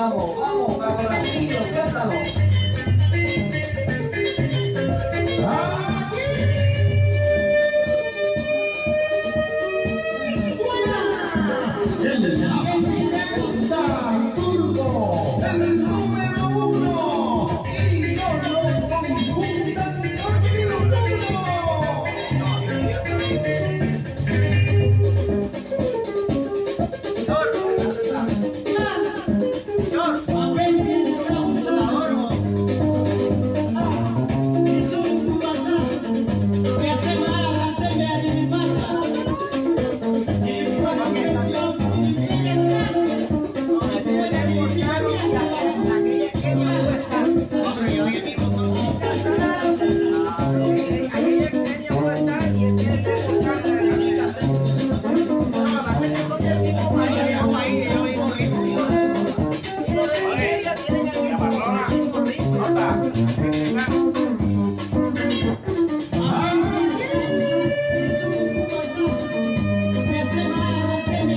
Vamos, vamos, para.